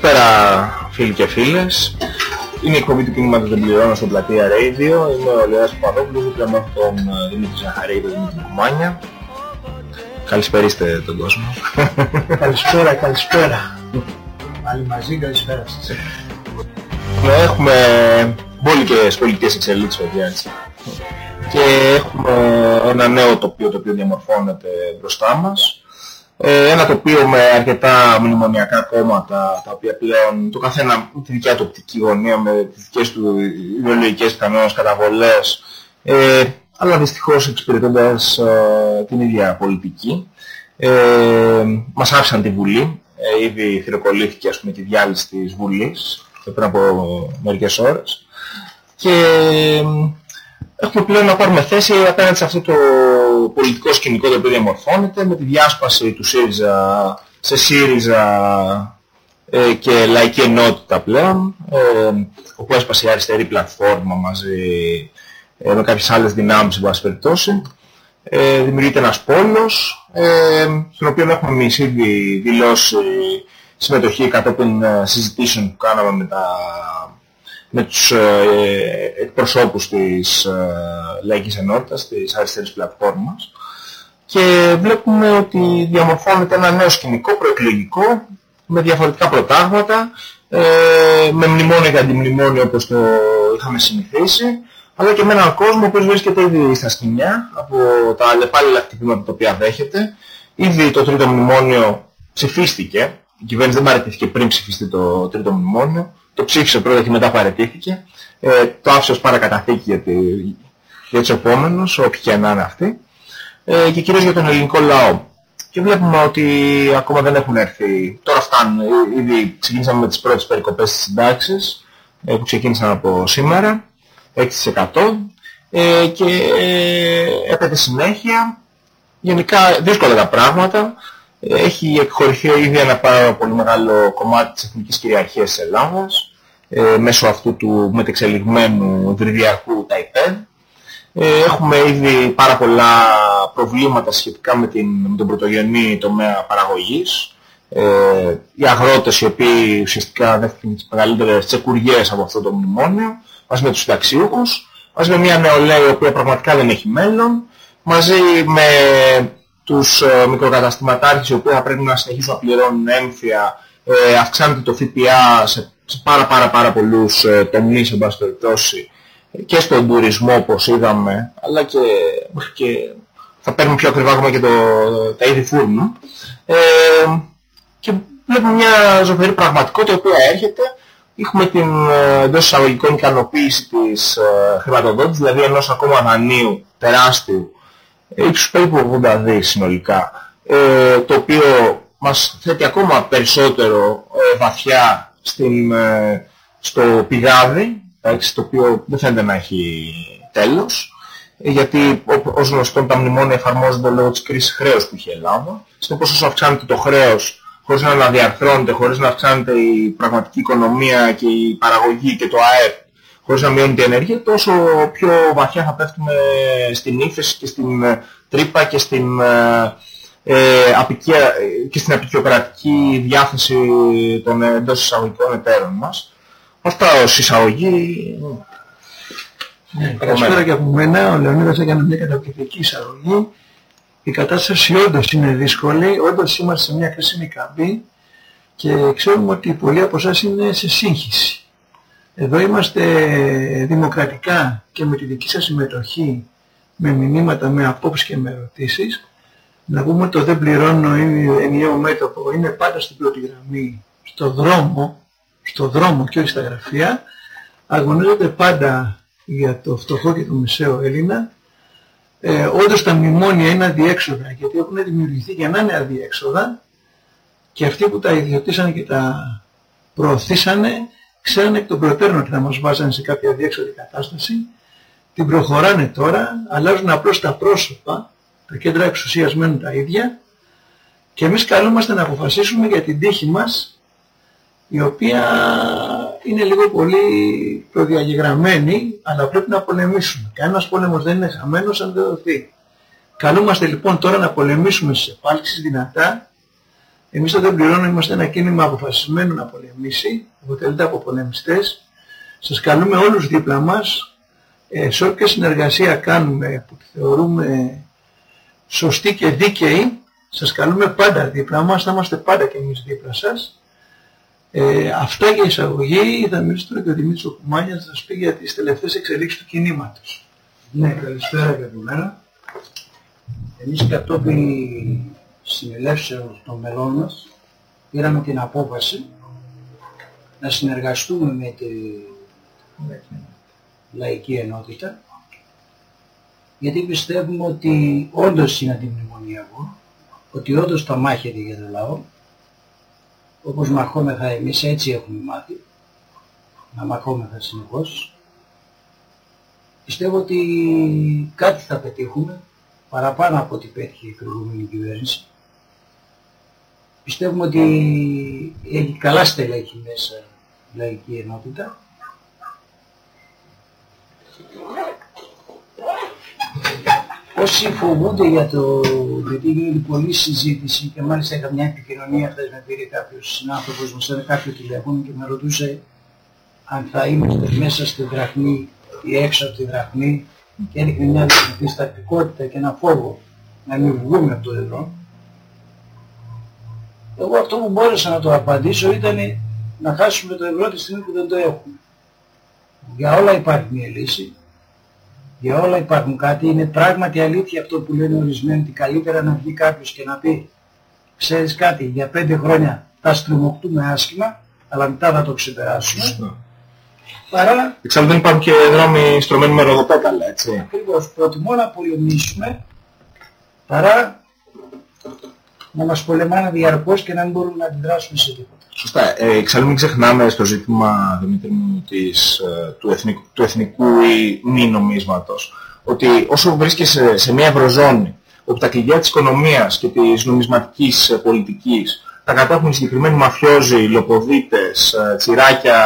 Καλησπέρα φίλοι και φίλες. Είναι η εκπομπή του κινήματος δεν πληρώνω στο πλατεία Radio. Είμαι ο Λεάς Παπαδόπουλος, δίπλα με τον ε, Δημήτρη Ζαχαρή και τον Δημήτρη Κουμάνια. Καλησπερίστε τον κόσμο. Καλησπέρα, καλησπέρα. Πάλι μαζί, καλησπέρα σας. Έχουμε μπόλικες πολιτικές εξελίξεις, παιδιά, έτσι. Και έχουμε ένα νέο τοπίο το οποίο διαμορφώνεται μπροστά μας. Ε, ένα τοπίο με αρκετά μνημονιακά κόμματα τα οποία πλέον το καθένα με τη δικιά του οπτική γωνία με τις δικές του ιδεολογικές κανόνες, καταβολές ε, αλλά δυστυχώς εξυπηρετώντας ε, την ίδια πολιτική ε, μας άφησαν τη Βουλή. Ε, ήδη θηροκολλήθηκε ας πούμε τη διάλυση της Βουλής πριν από μερικές ώρες. Και έχουμε πλέον να πάρουμε θέση απέναντι σε αυτό το πολιτικό σκηνικό το οποίο διαμορφώνεται με τη διάσπαση του ΣΥΡΙΖΑ σε ΣΥΡΙΖΑ ε, και λαϊκή ενότητα πλέον ε, όπου έσπασε η αριστερή πλατφόρμα μαζί ε, με κάποιες άλλες δυνάμεις εν πάση περιπτώσει. Ε, δημιουργείται ένας πόλος ε, στον οποίο έχουμε εμείς ήδη δηλώσει συμμετοχή κατόπιν ε, συζητήσεων που κάναμε με τα με τους ε, εκπροσώπους της ε, Λαϊκής Ενότητας, της αριστερής πλατφόρμας. Και βλέπουμε ότι διαμορφώνεται ένα νέο σκηνικό προεκλογικό με διαφορετικά προτάγματα, ε, με μνημόνιο και αντιμνημόνιο όπως το είχαμε συνηθίσει, αλλά και με έναν κόσμο που βρίσκεται ήδη στα σκηνιά από τα αλλεπάλληλα χτυπήματα τα οποία δέχεται. Ήδη το τρίτο μνημόνιο ψηφίστηκε, η κυβέρνηση δεν παραιτήθηκε πριν ψηφιστεί το τρίτο μνημόνιο το ψήφισε πρώτα και μετά παρετήθηκε. Ε, το άφησε ως παρακαταθήκη για, τη, για τους επόμενους, όποιοι και να είναι αυτοί. Ε, και κυρίως για τον ελληνικό λαό. Και βλέπουμε ότι ακόμα δεν έχουν έρθει. Τώρα φτάνουν. Ήδη ξεκίνησαμε με τις πρώτες περικοπές της συντάξης ε, που ξεκίνησαν από σήμερα. 6% ε, και ε, έπεται συνέχεια. Γενικά δύσκολα τα πράγματα. Έχει εκχωρηθεί ήδη ένα πάρα πολύ μεγάλο κομμάτι της εθνικής κυριαρχίας της Ελλάδας ε, μέσω αυτού του μετεξελιγμένου δρυδιακού ΤΑΙΠΕΔ. Ε, έχουμε ήδη πάρα πολλά προβλήματα σχετικά με, την, με τον πρωτογενή τομέα παραγωγής. Ε, οι αγρότες οι οποίοι ουσιαστικά δέχτηκαν τις μεγαλύτερες τσεκουριές από αυτό το μνημόνιο, μαζί με τους συνταξιούχους, μαζί με μια νεολαία η οποία πραγματικά δεν έχει μέλλον, μαζί με τους ε, μικροκαταστηματάρχες οι οποίοι θα πρέπει να συνεχίσουν να πληρώνουν έμφυα, ε, αυξάνεται το ΦΠΑ σε σε πάρα πάρα πάρα πολλούς ε, τομείς εν πάση περιπτώσει και στον τουρισμό όπως είδαμε αλλά και, και θα παίρνουμε πιο ακριβά ακόμα και το, τα είδη φούρνου. Ε, και βλέπουμε μια ζωφερή πραγματικότητα η οποία έρχεται. Έχουμε την ε, εντός εισαγωγικών ικανοποίηση της ε, χρηματοδότησης δηλαδή ενός ακόμα δανείου τεράστιου ύψους περίπου 80 δις συνολικά ε, το οποίο μας θέτει ακόμα περισσότερο ε, βαθιά στην, ε, στο πηγάδι, το οποίο δεν φαίνεται να έχει τέλος, γιατί ως γνωστόν τα μνημόνια εφαρμόζονται λόγω της κρίσης χρέους που είχε η Ελλάδα. Συνεπώς όσο αυξάνεται το χρέος χωρίς να αναδιαρθρώνεται, χωρίς να αυξάνεται η πραγματική οικονομία και η παραγωγή και το ΑΕΠ, χωρίς να μειώνεται η ενέργεια, τόσο πιο βαθιά θα πέφτουμε στην ύφεση και στην ε, τρύπα και στην ε, ε, απικία, και στην απεικιοκρατική διάθεση των εντός εισαγωγικών εταίρων μας. Αυτά ως εισαγωγή. Ναι, καλησπέρα και από μένα. Ο Λεωνίδας έκανε μια καταπληκτική εισαγωγή. Η κατάσταση όντως είναι δύσκολη. Όντως είμαστε σε μια κρίσιμη καμπή και ξέρουμε ότι πολλοί από εσάς είναι σε σύγχυση. Εδώ είμαστε δημοκρατικά και με τη δική σας συμμετοχή, με μηνύματα, με απόψεις και με ερωτήσεις να πούμε ότι το δεν πληρώνω είναι ενιαίο μέτωπο, είναι πάντα στην πρώτη γραμμή, στο δρόμο, στο δρόμο και όχι στα γραφεία, αγωνίζονται πάντα για το φτωχό και το μεσαίο Έλληνα. Ε, όντως τα μνημόνια είναι αδιέξοδα, γιατί έχουν δημιουργηθεί για να είναι αδιέξοδα και αυτοί που τα ιδιωτήσαν και τα προωθήσανε, ξέρανε εκ των προτέρων ότι θα μας βάζανε σε κάποια αδιέξοδη κατάσταση, την προχωράνε τώρα, αλλάζουν απλώς τα πρόσωπα τα κέντρα εξουσίας μένουν τα ίδια και εμείς καλούμαστε να αποφασίσουμε για την τύχη μας η οποία είναι λίγο πολύ προδιαγεγραμμένη αλλά πρέπει να πολεμήσουμε. Κανένας πόλεμος δεν είναι χαμένος αν δεν δοθεί. Καλούμαστε λοιπόν τώρα να πολεμήσουμε στις επάλξεις δυνατά Εμείς δεν πληρώνουμε, είμαστε ένα κίνημα αποφασισμένο να πολεμήσει, αποτελείται από πολεμιστές. Σας καλούμε όλους δίπλα μας, ε, σε όποια συνεργασία κάνουμε που θεωρούμε σωστή και δίκαιη, σας καλούμε πάντα δίπλα μας, θα είμαστε πάντα και εμείς δίπλα σας. Ε, αυτά για εισαγωγή, θα μιλήσω τώρα και ο Δημήτρης Οκουμάνιας θα σας πει για τις τελευταίες εξελίξεις του κινήματος. Ναι, καλησπέρα και από μένα. Εμείς κατόπιν συνελεύσεως των μελών μας πήραμε την απόφαση να συνεργαστούμε με τη λαϊκή ενότητα γιατί πιστεύουμε ότι όντως είναι αντιμνημονιακό, ότι όντως τα μάχεται για το λαό, όπως μαχόμεθα εμείς έτσι έχουμε μάθει, να μαχόμεθα συνεχώς. Πιστεύω ότι κάτι θα πετύχουμε παραπάνω από ό,τι πέτυχε η προηγούμενη κυβέρνηση. Πιστεύουμε ότι έχει καλά στελέχη μέσα η λαϊκή ενότητα. Όσοι φοβούνται για το, γιατί γίνεται πολλή συζήτηση και μάλιστα είχα μια επικοινωνία χθες με πήρε κάποιος συνάνθρωπος μου σε κάποιο τηλέφωνο και με ρωτούσε αν θα είμαστε μέσα στη δραχμή ή έξω από τη δραχμή και έδειχνε μια διστακτικότητα και ένα φόβο να μην βγούμε από το ευρώ. Εγώ αυτό που μπόρεσα να το απαντήσω ήταν να χάσουμε το ευρώ τη στιγμή που δεν το έχουμε. Για όλα υπάρχει μια λύση. Για όλα υπάρχουν κάτι. Είναι πράγματι αλήθεια αυτό που λένε ορισμένοι ότι καλύτερα να βγει κάποιος και να πει ξέρεις κάτι, για πέντε χρόνια θα στριμωχτούμε άσχημα, αλλά μετά θα το ξεπεράσουμε. Παρά... Εξάλλου δεν υπάρχουν και δρόμοι στρωμένοι με ροδοπέταλα, έτσι. Ακριβώς. Προτιμώ να πολεμήσουμε παρά να μας πολεμάνε διαρκώς και να μην μπορούμε να αντιδράσουμε σε τίποτα. Σωστά. Ε, εξάλλου μην ξεχνάμε στο ζήτημα, Δημήτρη μου, της, ε, του, εθνικού, του εθνικού ή μη νομίσματος, ότι όσο βρίσκεσαι σε μια ευρωζώνη, όπου τα κλειδιά της οικονομίας και της νομισματικής ε, πολιτικής τα κατέχουν συγκεκριμένοι μαφιόζοι, λοποδίτες, ε, τσιράκια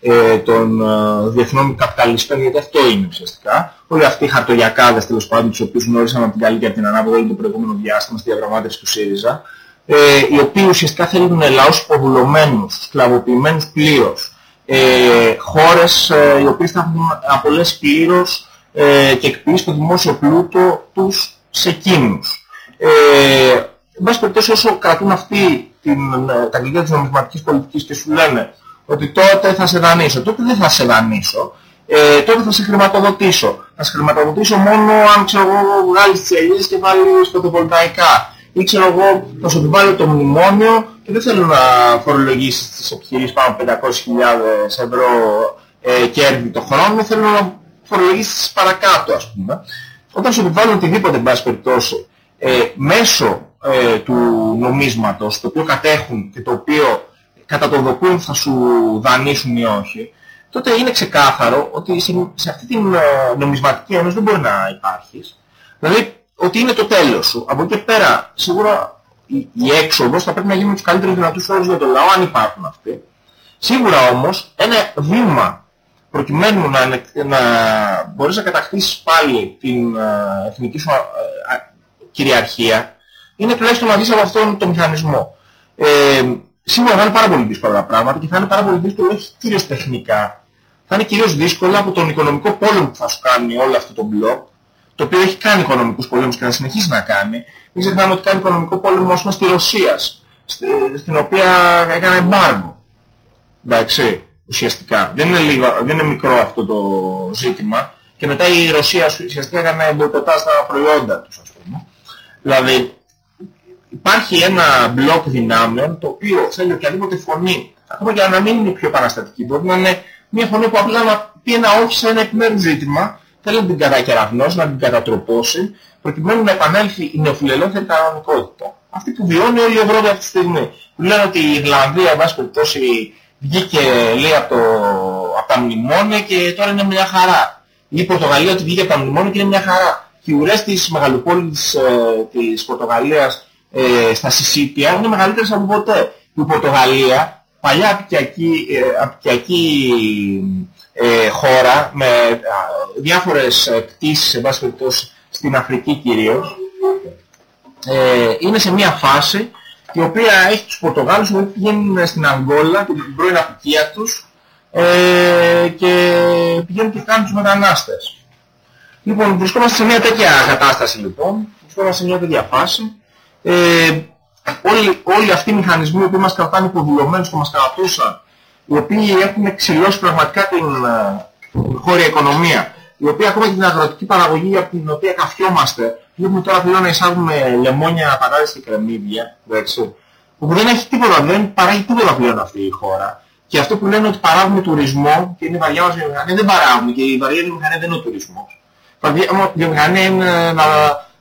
ε, των ε, διεθνών καπιταλιστών, γιατί αυτό είναι ουσιαστικά. Όλοι αυτοί οι χαρτογιακάδες τέλος πάντων, τους οποίους γνώρισαμε από την καλή και από την ανάποδα όλο το προηγούμενο διάστημα στη διαπραγμάτευση του ΣΥΡΙΖΑ, ε, οι οποίοι ουσιαστικά θέλουν λαούς υποδουλωμένους, σκλαβοποιημένους πλήρως, ε, χώρες ε, οι οποίες θα έχουν απολέσει πλήρως ε, και εκποιήσει το δημόσιο πλούτο τους σε εκείνους. Ε, εν πάση περιπτώσει όσο κρατούν αυτοί την, ε, τα κλειδιά της νομισματικής πολιτικής και σου λένε ότι τότε θα σε δανείσω. Τότε δεν θα σε δανείσω. Ε, τότε θα σε χρηματοδοτήσω. Θα σε χρηματοδοτήσω μόνο αν ξέρω εγώ βγάλεις τις ελιές και βάλεις φωτοβολταϊκά. Ή ξέρω εγώ θα σου επιβάλλω το μνημόνιο και δεν θέλω να φορολογήσεις τις επιχειρήσεις πάνω από 500.000 ευρώ ε, κέρδη το χρόνο. Θέλω να φορολογήσεις παρακάτω ας πούμε. Όταν σου επιβάλλουν οτιδήποτε εν πάση περιπτώσει ε, μέσω ε, του νομίσματος το οποίο κατέχουν και το οποίο κατά το δοκούν θα σου δανείσουν ή όχι, τότε είναι ξεκάθαρο ότι σε αυτή την ε, νομισματική ένωση δεν μπορεί να υπάρχεις. Δηλαδή ότι είναι το τέλος σου. Από εκεί πέρα σίγουρα η έξοδος θα πρέπει να γίνει με τους καλύτερους δυνατούς όρους για το λαό αν υπάρχουν αυτοί. Σίγουρα όμως ένα βήμα προκειμένου να, να μπορείς να κατακτήσεις πάλι την ε, εθνική σου ε, κυριαρχία είναι τουλάχιστον να δεις από αυτόν τον μηχανισμό. Ε, Σίγουρα θα είναι πάρα πολύ δύσκολα τα πράγματα και θα είναι πάρα πολύ δύσκολο όχι κυρίως τεχνικά. Θα είναι κυρίως δύσκολο από τον οικονομικό πόλεμο που θα σου κάνει όλο αυτό το μπλοκ, το οποίο έχει κάνει οικονομικούς πολέμους και θα συνεχίσει να κάνει. Μην ξεχνάμε ότι κάνει οικονομικό πόλεμο ως στη Ρωσίας, στην οποία έκανε εμπάργο. Εντάξει, ουσιαστικά. Δεν είναι, λίγο, δεν είναι μικρό αυτό το ζήτημα. Και μετά η Ρωσία ουσιαστικά έκανε μποϊκοτά στα προϊόντα τους, ας πούμε. Δηλαδή, υπάρχει ένα μπλοκ δυνάμεων το οποίο θέλει οποιαδήποτε φωνή, ακόμα και να μην είναι πιο επαναστατική, μπορεί να είναι μια φωνή που απλά να πει ένα όχι σε ένα επιμέρους ζήτημα, θέλει να την κατακεραυνώσει, να την κατατροπώσει, προκειμένου να επανέλθει η νεοφιλελεύθερη κανονικότητα. Αυτή που βιώνει όλη η Ευρώπη αυτή τη στιγμή. Που λένε ότι η Ιρλανδία, εν πάση περιπτώσει, βγήκε λέει από, το, από τα μνημόνια και τώρα είναι μια χαρά. Ή η Πορτογαλία ότι βγήκε από τα μνημόνια και είναι μια χαρά. Και οι ουρές της μεγαλοπόλης ε, της Πορτογαλίας ε, στα Σισίπια είναι μεγαλύτερες από ποτέ. Η Πορτογαλία, παλιά απικιακή, ε, ε, χώρα με διάφορες κτήσεις, σε βάση περιπτώσει στην Αφρική κυρίως, ε, είναι σε μια φάση η οποία έχει τους Πορτογάλους που πηγαίνουν στην Αγγόλα, την πρώην απικία τους ε, και πηγαίνουν και κάνουν τους μετανάστες. Λοιπόν, βρισκόμαστε σε μια τέτοια κατάσταση λοιπόν, βρισκόμαστε σε μια τέτοια φάση. Ε, όλοι, όλοι αυτοί οι μηχανισμοί που μας κρατάνε υποδηλωμένους και μας κρατούσαν, οι οποίοι έχουν ξυλώσει πραγματικά την, την χώρια οικονομία, η οποία ακόμα και την αγροτική παραγωγή από την οποία καφιόμαστε, βλέπουμε τώρα πλέον να εισάγουμε λεμόνια, πατάτες και κρεμμύδια, εντάξει, όπου δεν έχει τίποτα, δεν παράγει τίποτα πλέον αυτή η χώρα. Και αυτό που λένε ότι παράγουμε τουρισμό και είναι βαριά μας βιομηχανία, δεν παράγουμε και η βαριά βιομηχανία δεν είναι ο τουρισμός. Η βιομηχανία είναι να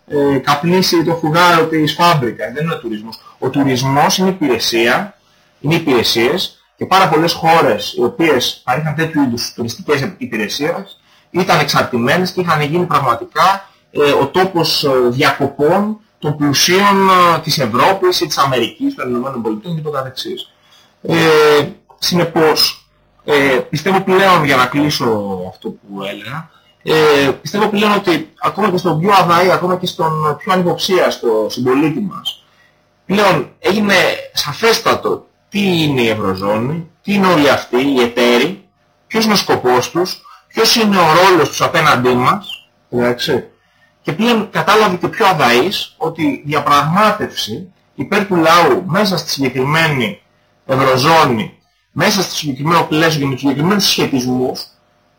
ε, καπνίσει το φουγάρο της φάμπρικας, δεν είναι ο τουρισμός. Ο τουρισμός είναι υπηρεσία, είναι υπηρεσίες και πάρα πολλές χώρες οι οποίες παρήχαν τέτοιου είδους τουριστικές υπηρεσίες ήταν εξαρτημένες και είχαν γίνει πραγματικά ε, ο τόπος ε, διακοπών των πλουσίων ε, της Ευρώπης ή της Αμερικής, των Ηνωμένων Πολιτών και το καθεξής. Ε, συνεπώς, ε, πιστεύω πλέον για να κλείσω αυτό που έλεγα, ε, πιστεύω πλέον ότι ακόμα και στον πιο αδαή, ακόμα και στον πιο ανυποψίαστο συμπολίτη μας, πλέον έγινε σαφέστατο τι είναι η Ευρωζώνη, τι είναι όλοι αυτοί, οι εταίροι, ποιος είναι ο σκοπός τους, ποιος είναι ο ρόλος τους απέναντί μας, εντάξει. Και πλέον κατάλαβε και πιο αδαής ότι η διαπραγμάτευση υπέρ του λαού μέσα στη συγκεκριμένη Ευρωζώνη, μέσα στο συγκεκριμένο πλαίσιο και με τους συγκεκριμένους σχετισμούς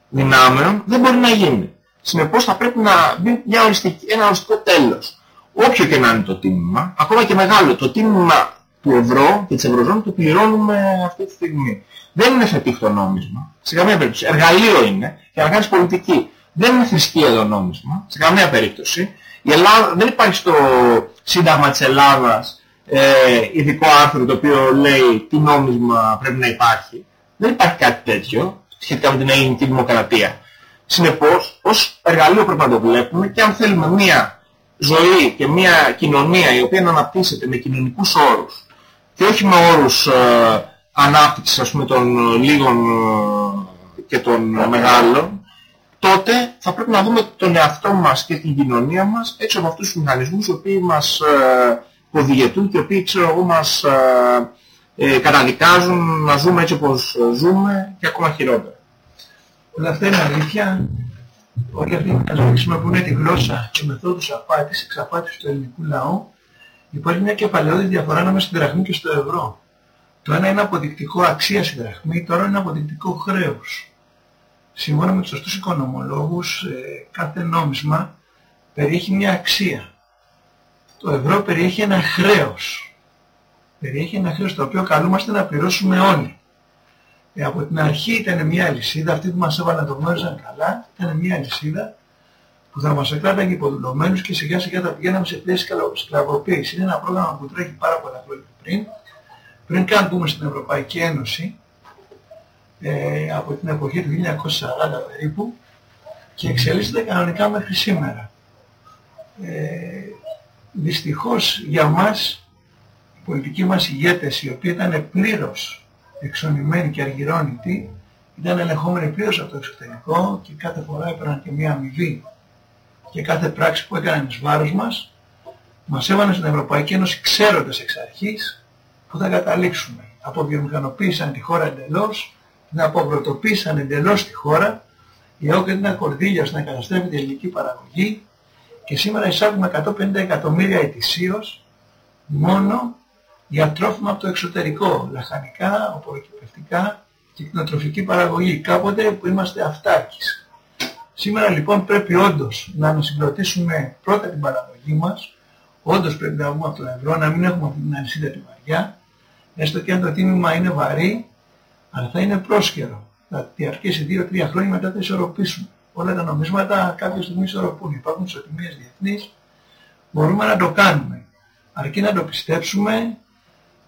δυνάμεων δεν μπορεί να γίνει. Συνεπώς θα πρέπει να μπει μια οριστική, ένα οριστικό τέλος. Όποιο και να είναι το τίμημα, ακόμα και μεγάλο, το τίμημα του ευρώ και της ευρωζώνης το πληρώνουμε αυτή τη στιγμή. Δεν είναι φετίχτο νόμισμα, σε καμία περίπτωση. Εργαλείο είναι για να κάνεις πολιτική. Δεν είναι θρησκεία το νόμισμα, σε καμία περίπτωση. Η Ελλάδα, δεν υπάρχει στο Σύνταγμα της Ελλάδας ε, ειδικό άρθρο το οποίο λέει τι νόμισμα πρέπει να υπάρχει. Δεν υπάρχει κάτι τέτοιο σχετικά με την ελληνική δημοκρατία. Συνεπώς, ως εργαλείο πρέπει να το βλέπουμε και αν θέλουμε μια ζωή και μια κοινωνία η οποία να αναπτύσσεται με κοινωνικούς όρους και όχι με όρους ε, ανάπτυξης ας πούμε των λίγων ε, και των μεγάλων, τότε θα πρέπει να δούμε τον εαυτό μας και την κοινωνία μας έτσι από αυτούς τους μηχανισμούς οι οποίοι μας ε, οδηγετούν και οι οποίοι ξέρω εγώ μας ε, ε, καταδικάζουν να ζούμε έτσι όπως ζούμε και ακόμα χειρότερα. Όλα αυτά είναι αλήθεια. Όλοι αυτοί που χρησιμοποιούν τη γλώσσα και μεθόδους απάτης, εξαπάτησης του ελληνικού λαού, υπάρχει μια κεφαλαιόδη διαφορά ανάμεσα στην δραχμή και στο ευρώ. Το ένα είναι αποδεικτικό αξία στην δραχμή, το άλλο είναι αποδεικτικό χρέος. Σύμφωνα με τους σωστούς οικονομολόγους, ε, κάθε νόμισμα περιέχει μια αξία. Το ευρώ περιέχει ένα χρέος. Περιέχει ένα χρέος το οποίο καλούμαστε να πληρώσουμε όλοι. Ε, από την αρχή ήταν μια αλυσίδα, αυτοί που μας έβαλαν το γνώριζαν καλά, ήταν μια αλυσίδα που θα μας εκράταγε υποδουλωμένους και σιγά σιγά θα πηγαίναμε σε πλαίσια σκλαβοποίησης. Είναι ένα πρόγραμμα που τρέχει πάρα πολλά χρόνια πριν, πριν καν μπούμε στην Ευρωπαϊκή Ένωση, ε, από την εποχή του 1940 περίπου, και εξελίσσεται κανονικά μέχρι σήμερα. Ε, δυστυχώς για μας, οι πολιτικοί μας ηγέτες, οι οποίοι ήταν πλήρως εξονημένοι και αργυρώνητοι, ήταν ελεγχόμενοι πλήρως από το εξωτερικό και κάθε φορά έπαιρναν και μία αμοιβή και κάθε πράξη που έκαναν εις βάρος μας, μας έβαλαν στην Ευρωπαϊκή Ένωση ξέροντας εξ αρχής που θα καταλήξουμε. Αποβιομηχανοποίησαν τη χώρα εντελώς, την αποβρωτοποίησαν εντελώς τη χώρα, για και την κορδίλια ώστε να καταστρέφει την ελληνική παραγωγή και σήμερα εισάγουμε 150 εκατομμύρια ετησίως μόνο για τρόφιμα από το εξωτερικό, λαχανικά, οποροκυπευτικά και κτηνοτροφική παραγωγή, κάποτε που είμαστε αυτάρκης. Σήμερα λοιπόν πρέπει όντως να ανασυγκροτήσουμε πρώτα την παραγωγή μας, όντως πρέπει να βγούμε από το ευρώ, να μην έχουμε αυτή την αλυσίδα τη βαριά, έστω και αν το τίμημα είναι βαρύ, αλλά θα είναι πρόσκαιρο. Θα διαρκέσει 2-3 χρόνια μετά θα ισορροπήσουμε. Όλα τα νομίσματα κάποια στιγμή ισορροπούν. Υπάρχουν ισοτιμίες διεθνείς, μπορούμε να το κάνουμε. Αρκεί να το πιστέψουμε,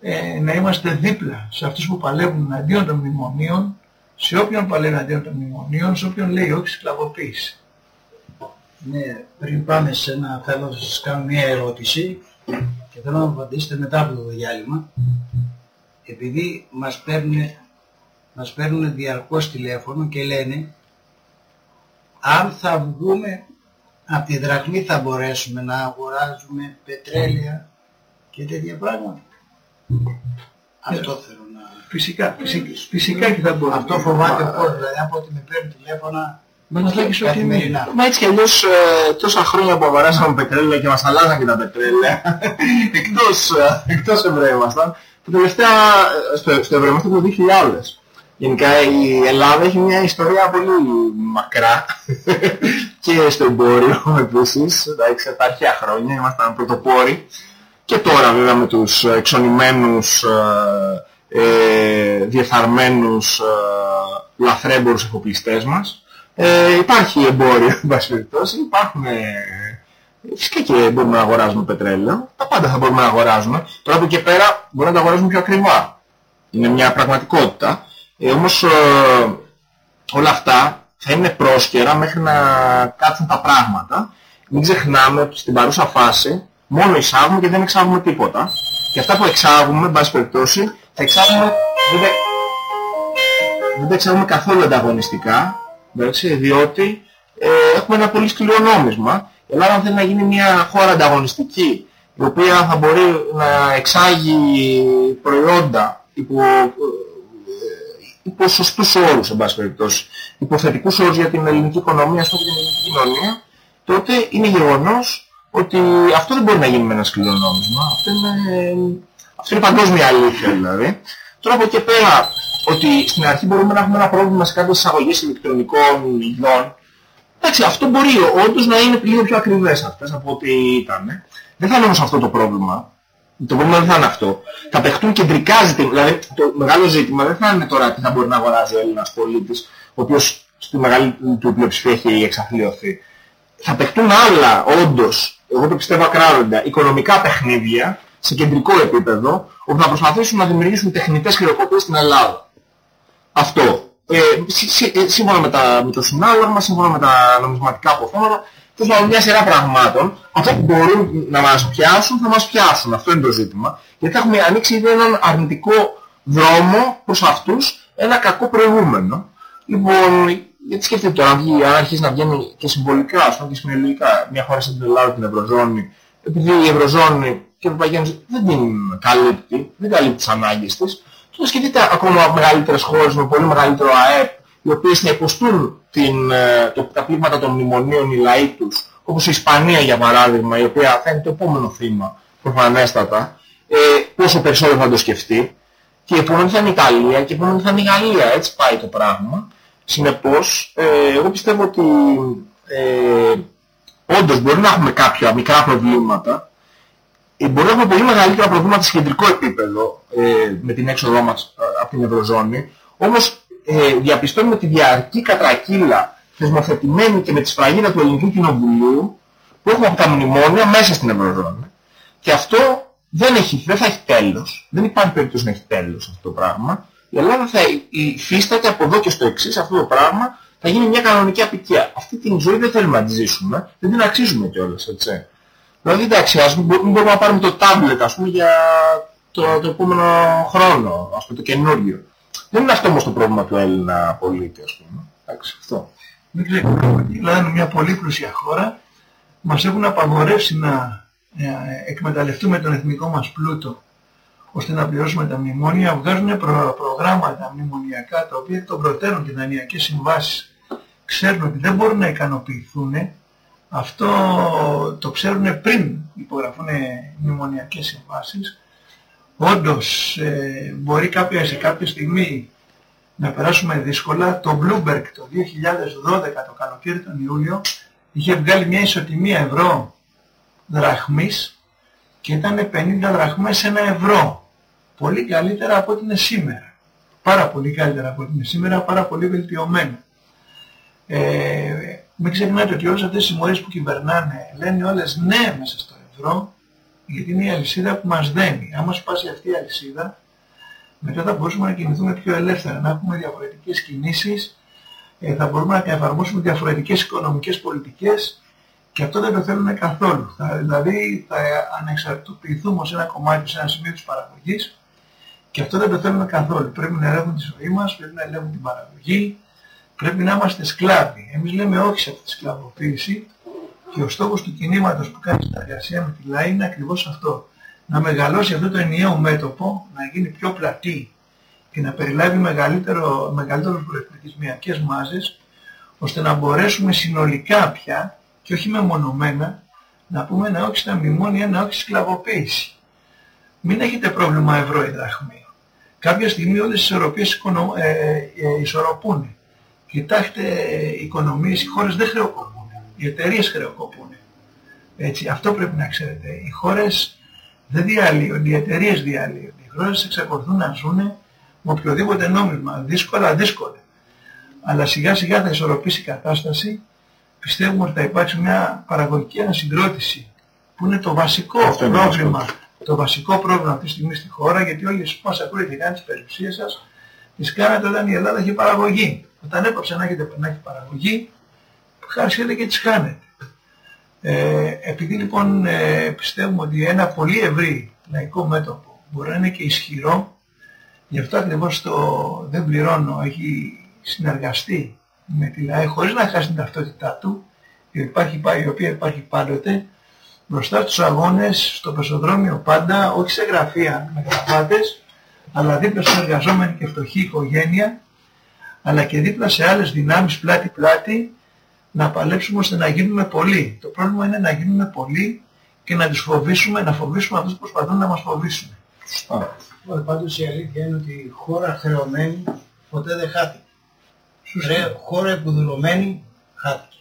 ε, να είμαστε δίπλα σε αυτούς που παλεύουν αντίον των μνημονίων, σε όποιον παλεύει αντίον των μνημονίων, σε όποιον λέει όχι σκλαβοποίηση. Ναι, πριν πάμε σε ένα θέλω να σας κάνω μια ερώτηση και θέλω να απαντήσετε μετά από το διάλειμμα. Επειδή μας παίρνουν, μας παίρνουν διαρκώς τηλέφωνο και λένε αν θα βγούμε από τη δραχμή θα μπορέσουμε να αγοράζουμε πετρέλαια και τέτοια πράγματα. Αυτό θέλω να... Φυσικά, φυσικά, φυσικά και θα μπορεί. Αυτό φοβάται ο κόσμος, δηλαδή από ότι με παίρνει τηλέφωνα Μα να λέγεις ότι είναι. καθημερινά. Μα έτσι κι αλλιώς ε, τόσα χρόνια που αγοράσαμε πετρέλαια και μας αλλάζαν και τα πετρέλαια εκτός, ε, εκτός Εβραίου ήμασταν που τελευταία ε, στο, στο Εβραίου ήμασταν το 2000 Γενικά η Ελλάδα έχει μια ιστορία πολύ μακρά και στο εμπόριο επίσης, εντάξει, τα αρχαία χρόνια ήμασταν πρωτοπόροι και τώρα βέβαια με τους εξονημένους ε, ε, διεφθαρμένους ε, λαθρέμπορους εφοπλιστές μας ε, υπάρχει εμπόριο, εν πάση περιπτώσει, υπάρχουν ε, φυσικά και μπορούμε να αγοράζουμε πετρέλαιο, τα πάντα θα μπορούμε να αγοράζουμε. Τώρα από εκεί και πέρα μπορούμε να τα αγοράζουμε πιο ακριβά. Είναι μια πραγματικότητα. Ε, όμως ε, όλα αυτά θα είναι πρόσκαιρα μέχρι να κάτσουν τα πράγματα. Μην ξεχνάμε ότι στην παρούσα φάση μόνο εισάγουμε και δεν εξάγουμε τίποτα. Και αυτά που εξάγουμε, εν πάση περιπτώσει, θα εξάγουμε, δεν, τα- δεν τα εξάγουμε καθόλου ανταγωνιστικά, εντάξει, διότι ε, έχουμε ένα πολύ σκληρό νόμισμα. Η Ελλάδα θέλει να γίνει μια χώρα ανταγωνιστική, η οποία θα μπορεί να εξάγει προϊόντα υπό, ε, υπό σωστούς όρους, εν πάση περιπτώσει, υποθετικούς όρους για την ελληνική οικονομία, αυτό και την ελληνική κοινωνία, τότε είναι γεγονός ότι αυτό δεν μπορεί να γίνει με ένα σκληρό νόμισμα. Αυτό είναι, αυτό είναι παγκόσμια αλήθεια δηλαδή. Τώρα από εκεί και πέρα, ότι στην αρχή μπορούμε να έχουμε ένα πρόβλημα σε κάποιες εισαγωγές ηλεκτρονικών υλών, εντάξει, αυτό μπορεί όντως να είναι λίγο πιο ακριβές αυτές από ό,τι ήταν. Δεν θα είναι όμως αυτό το πρόβλημα. Το πρόβλημα δεν θα είναι αυτό. Θα παιχτούν κεντρικά ζητήματα. Δηλαδή το μεγάλο ζήτημα δεν θα είναι τώρα τι θα μπορεί να αγοράζει ο Έλληνας πολίτης, ο οποίος στη μεγάλη του πλειοψηφία έχει εξαθλειωθεί. Θα παιχτούν άλλα, όντως, εγώ το πιστεύω ακράδαντα, οικονομικά παιχνίδια σε κεντρικό επίπεδο, όπου θα προσπαθήσουν να δημιουργήσουν τεχνητές χειροκοπίες στην Ελλάδα. Αυτό. Ε, σύ- σύ- ε, σύμφωνα με, τα, με το συνάλλαγμα, σύμφωνα με τα νομισματικά αποθέματα, τέλος πάντων μια σειρά πραγμάτων, αυτά που μπορούν να μας πιάσουν θα μας πιάσουν. Αυτό είναι το ζήτημα. Γιατί θα έχουμε ανοίξει ήδη έναν αρνητικό δρόμο προς αυτούς, ένα κακό προηγούμενο. Λοιπόν, γιατί σκεφτείτε τώρα, αν, βγει, αν αρχίσει να βγαίνει και συμβολικά, ας πούμε και σημειολογικά, μια χώρα σαν την Ελλάδα, την Ευρωζώνη, επειδή η Ευρωζώνη και η Ευρωπαϊκή Ένωση δεν την καλύπτει, δεν καλύπτει τις ανάγκες της, τότε σκεφτείτε ακόμα μεγαλύτερες χώρες με πολύ μεγαλύτερο ΑΕΠ, οι οποίες θα υποστούν την, ε, το, τα πλήγματα των μνημονίων οι λαοί τους, όπως η Ισπανία για παράδειγμα, η οποία θα είναι το επόμενο θύμα, προφανέστατα, ε, πόσο περισσότερο θα το σκεφτεί, και η επόμενη θα είναι η Ιταλία και η επόμενη θα είναι η Γαλλία. Έτσι πάει το πράγμα. Συνεπώς, ε, εγώ πιστεύω ότι ε, όντως μπορεί να έχουμε κάποια μικρά προβλήματα. Ε, μπορεί να έχουμε πολύ μεγαλύτερα προβλήματα σε κεντρικό επίπεδο ε, με την έξοδό μας ε, από την Ευρωζώνη. Όμως ε, διαπιστώνουμε τη διαρκή κατρακύλα θεσμοθετημένη και με τη σφραγίδα του Ελληνικού Κοινοβουλίου που έχουμε από τα μνημόνια μέσα στην Ευρωζώνη. Και αυτό δεν, έχει, δεν θα έχει τέλος. Δεν υπάρχει περίπτωση να έχει τέλος αυτό το πράγμα. Η Ελλάδα θα υφίσταται από εδώ και στο εξής αυτό το πράγμα θα γίνει μια κανονική απικία. Αυτή την ζωή δεν θέλουμε να τη ζήσουμε, δεν την αξίζουμε κιόλας, έτσι. Δηλαδή εντάξει, ας μην μπορούμε να πάρουμε το τάμπλετ ας πούμε για το, το επόμενο χρόνο, ας πούμε το καινούριο. Δεν είναι αυτό όμως το πρόβλημα του Έλληνα πολίτη, ας πούμε. Εντάξει, αυτό. Μην ξεχνάμε ότι η Ελλάδα είναι μια πολύ πλούσια χώρα. Μας έχουν απαγορεύσει να ε, εκμεταλλευτούμε τον εθνικό μας πλούτο ώστε να πληρώσουμε τα μνημόνια. Βγάζουν προ, προγράμματα μνημονιακά τα οποία εκ των προτέρων και δανειακές συμβάσεις ξέρουν ότι δεν μπορούν να ικανοποιηθούν. Αυτό το ξέρουν πριν υπογραφούν μνημονιακές συμβάσεις. Όντως ε, μπορεί κάποια, σε κάποια στιγμή να περάσουμε δύσκολα. Το Bloomberg το 2012 το καλοκαίρι τον Ιούλιο είχε βγάλει μια ισοτιμία ευρώ δραχμής και ήταν 50 δραχμές σε ένα ευρώ. Πολύ καλύτερα από ό,τι είναι σήμερα. Πάρα πολύ καλύτερα από ό,τι είναι σήμερα, πάρα πολύ βελτιωμένα. Ε, μην ξεχνάτε ότι όλες αυτές οι συμμορίες που κυβερνάνε λένε όλες ναι μέσα στο ευρώ γιατί είναι η αλυσίδα που μας δένει. Άμα σπάσει αυτή η αλυσίδα μετά θα μπορούσαμε να κινηθούμε πιο ελεύθερα, να έχουμε διαφορετικές κινήσεις, ε, θα μπορούμε να εφαρμόσουμε διαφορετικές οικονομικές πολιτικές και αυτό δεν το θέλουν καθόλου. Θα, δηλαδή θα ανεξαρτητοποιηθούμε ως ένα κομμάτι, σε ένα σημείο της παραγωγής και αυτό δεν το θέλουν καθόλου. Πρέπει να ελέγχουν τη ζωή μας, πρέπει να ελέγχουν την παραγωγή, πρέπει να είμαστε σκλάβοι. Εμείς λέμε όχι σε αυτή τη σκλαβοποίηση και ο στόχος του κινήματος που κάνει στην εργασία με τη ΛΑΗ είναι ακριβώς αυτό. να μεγαλώσει αυτό το ενιαίο μέτωπο, να γίνει πιο πλατή και να περιλάβει μεγαλύτερο, μεγαλύτερο πληθυσμιακές μάζες, ώστε να μπορέσουμε συνολικά πια και όχι μεμονωμένα να πούμε να όχι στα μνημόνια, να όχι σκλαβοποίηση. Μην έχετε πρόβλημα ευρώ ή δραχμή. Κάποια στιγμή όλες τις ισορροπίες ε, ε, ε, ισορροπούν. Κοιτάξτε, οι οικονομίες, οι χώρες δεν χρεοκοπούν. Οι εταιρείες χρεοκοπούν. Έτσι, αυτό πρέπει να ξέρετε. Οι χώρες δεν διαλύονται, οι εταιρείες διαλύονται. Οι χώρες εξακολουθούν να ζουν με οποιοδήποτε νόμισμα. Δύσκολα, δύσκολα. Αλλά σιγά σιγά θα ισορροπήσει η κατάσταση. Πιστεύουμε ότι θα υπάρξει μια παραγωγική ανασυγκρότηση που είναι το βασικό πρόβλημα το βασικό πρόβλημα αυτή τη στιγμή στη χώρα, γιατί όλοι εσείς μας ακούτε και κάνετε τις περιουσίες σας, τις κάνατε όταν η Ελλάδα είχε παραγωγή. Όταν έπαψε να έχετε να έχει παραγωγή, χάρη και τις κάνετε. Ε, επειδή λοιπόν ε, πιστεύουμε ότι ένα πολύ ευρύ λαϊκό μέτωπο μπορεί να είναι και ισχυρό, γι' αυτό ακριβώς το δεν πληρώνω έχει συνεργαστεί με τη ΛΑΕ χωρίς να χάσει την ταυτότητά του, η οποία υπάρχει πάντοτε, μπροστά στους αγώνες, στο πεζοδρόμιο πάντα, όχι σε γραφεία με γραφάτες, αλλά δίπλα στην εργαζόμενη και φτωχή οικογένεια, αλλά και δίπλα σε άλλες δυνάμεις πλάτη-πλάτη, να παλέψουμε ώστε να γίνουμε πολλοί. Το πρόβλημα είναι να γίνουμε πολλοί και να τους φοβήσουμε, να φοβήσουμε αυτούς που προσπαθούν να μας φοβήσουν. Σωστά. Πάντως η αλήθεια είναι ότι η χώρα χρεωμένη ποτέ δεν χάθηκε. Χώρα επουδουλωμένη χάθηκε.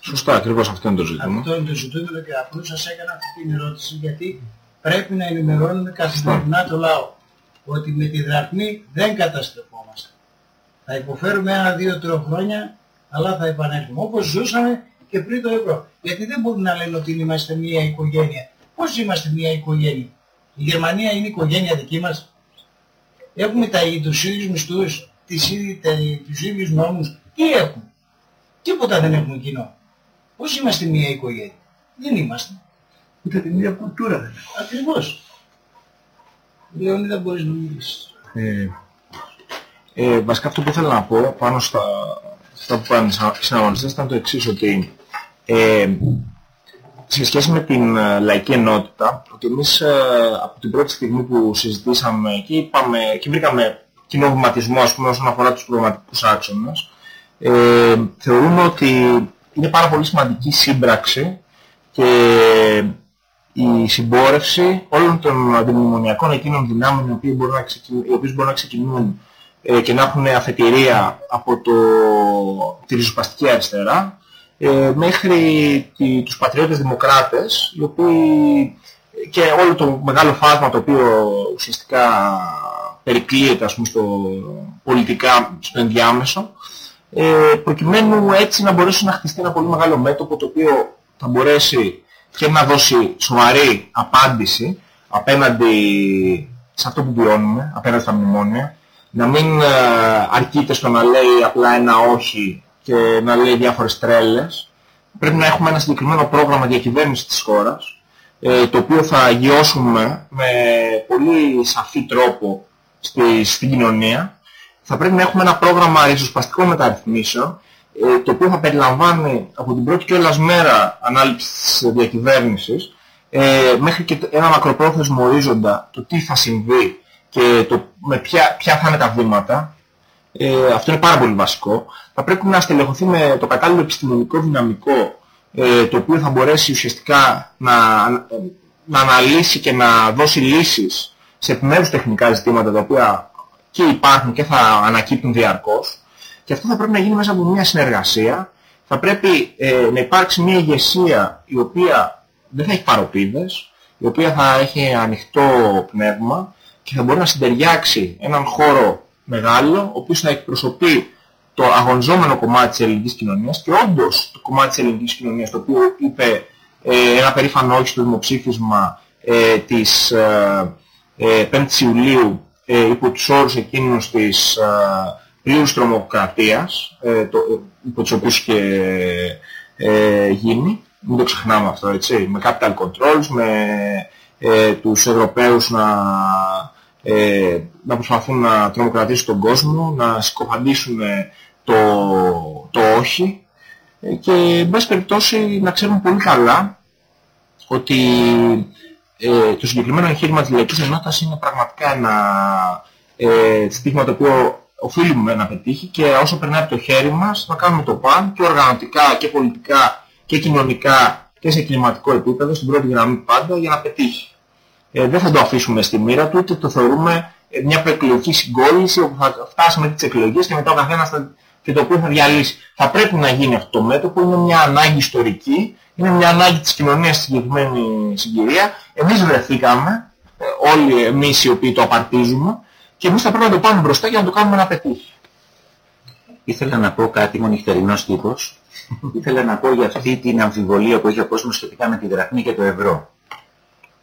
Σωστά, ακριβώς αυτό είναι το ζήτημα. Αυτό είναι το ζητούμενο και απλώς σας έκανα αυτή την ερώτηση γιατί πρέπει να ενημερώνουμε καθημερινά το λαό ότι με τη δραχμή δεν καταστρεφόμαστε. Θα υποφέρουμε ένα, δύο, τρία χρόνια αλλά θα επανέλθουμε όπως ζούσαμε και πριν το ευρώ. Γιατί δεν μπορούν να λένε ότι είμαστε μια οικογένεια. Πώς είμαστε μια οικογένεια; Η Γερμανία είναι η οικογένεια δική μας. Έχουμε τα, τους ίδιους μισθούς, τις, τους ίδιους νόμους. Τι έχουμε; Τίποτα δεν έχουμε κοινό. Πώς είμαστε μια οικογένεια; Δεν είμαστε. Ούτε την ίδια κουλτούρα δεν έχουμε. Ακριβώς. Λεωνίδα μπορείς να μιλήσεις. Ε, ε, βασικά αυτό που ήθελα να πω πάνω στα, αυτά που πάνε οι συναγωνιστές ήταν το εξής ότι ε, σε σχέση με την ε, λαϊκή ενότητα ότι εμείς ε, από την πρώτη στιγμή που συζητήσαμε και, είπαμε, και βρήκαμε κοινό βηματισμό ας πούμε όσον αφορά τους προγραμματικούς άξονες. Ε, θεωρούμε ότι είναι πάρα πολύ σημαντική σύμπραξη και η συμπόρευση όλων των αντιμνημονιακών εκείνων δυνάμεων οι οποίες μπορούν να, ξεκινούν, οι οποίες μπορούν να ξεκινούν ε, και να έχουν αφετηρία από το, τη ριζοσπαστική αριστερά ε, μέχρι τη, τους πατριώτες δημοκράτες οι οποίοι και όλο το μεγάλο φάσμα το οποίο ουσιαστικά περικλείεται ας πούμε στο πολιτικά στο ενδιάμεσο ε, προκειμένου έτσι να μπορέσει να χτιστεί ένα πολύ μεγάλο μέτωπο το οποίο θα μπορέσει και να δώσει σοβαρή απάντηση απέναντι σε αυτό που βιώνουμε, απέναντι στα μνημόνια, να μην ε, αρκείται στο να λέει απλά ένα όχι και να λέει διάφορες τρέλες. Πρέπει να έχουμε ένα συγκεκριμένο πρόγραμμα διακυβέρνησης της χώρας, ε, το οποίο θα αγιώσουμε με πολύ σαφή τρόπο στη, στην κοινωνία θα πρέπει να έχουμε ένα πρόγραμμα ριζοσπαστικών μεταρρυθμίσεων ε, το οποίο θα περιλαμβάνει από την πρώτη κιόλας μέρα ανάληψης της διακυβέρνησης ε, μέχρι και ένα μακροπρόθεσμο ορίζοντα το τι θα συμβεί και το, με ποια, ποια θα είναι τα βήματα. Ε, αυτό είναι πάρα πολύ βασικό. Θα πρέπει να στελεχωθεί με το κατάλληλο επιστημονικό δυναμικό ε, το οποίο θα μπορέσει ουσιαστικά να, να αναλύσει και να δώσει λύσεις σε επιμέρους τεχνικά ζητήματα τα οποία και υπάρχουν και θα ανακύπτουν διαρκώς και αυτό θα πρέπει να γίνει μέσα από μια συνεργασία θα πρέπει ε, να υπάρξει μια ηγεσία η οποία δεν θα έχει παροπίδες η οποία θα έχει ανοιχτό πνεύμα και θα μπορεί να συντεριάξει έναν χώρο μεγάλο ο οποίος θα εκπροσωπεί το αγωνιζόμενο κομμάτι της ελληνικής κοινωνίας και όντως το κομμάτι της ελληνικής κοινωνίας το οποίο είπε ε, ένα περήφανο όχι στο δημοψήφισμα ε, της ε, 5ης ε, Ιουλίου ε, υπό τους όρους εκείνους της ε, πλήρους τρομοκρατίας, ε, το, υπό τους οποίους είχε ε, γίνει. Μην το ξεχνάμε αυτό, έτσι. Με capital controls, με ε, τους Ευρωπαίους να, ε, να προσπαθούν να τρομοκρατήσουν τον κόσμο, να συκοφαντήσουν το, το όχι και εν πάση περιπτώσει να ξέρουμε πολύ καλά ότι ε, το συγκεκριμένο εγχείρημα της Λαϊκής Ενότητας είναι πραγματικά ένα ε, στίγμα το οποίο οφείλουμε να πετύχει και όσο περνάει από το χέρι μας να κάνουμε το παν και οργανωτικά και πολιτικά και κοινωνικά και σε κλιματικό επίπεδο στην πρώτη γραμμή πάντα για να πετύχει. Ε, δεν θα το αφήσουμε στη μοίρα του και το θεωρούμε ε, μια προεκλογική συγκόλληση όπου θα φτάσουμε τις εκλογές και μετά ο καθένας θα, και το οποίο θα διαλύσει. Θα πρέπει να γίνει αυτό το μέτωπο, είναι μια ανάγκη ιστορική, είναι μια ανάγκη της κοινωνίας στη συγκεκριμένη συγκυρία. Εμείς βρεθήκαμε, ε, όλοι εμείς οι οποίοι το απαρτίζουμε και εμείς θα πρέπει να το πάμε μπροστά για να το κάνουμε να πετύχει. Ήθελα να πω κάτι, είμαι νυχτερινός τύπος. Ήθελα να πω για αυτή την αμφιβολία που έχει ο κόσμος σχετικά με τη δραχμή και το ευρώ.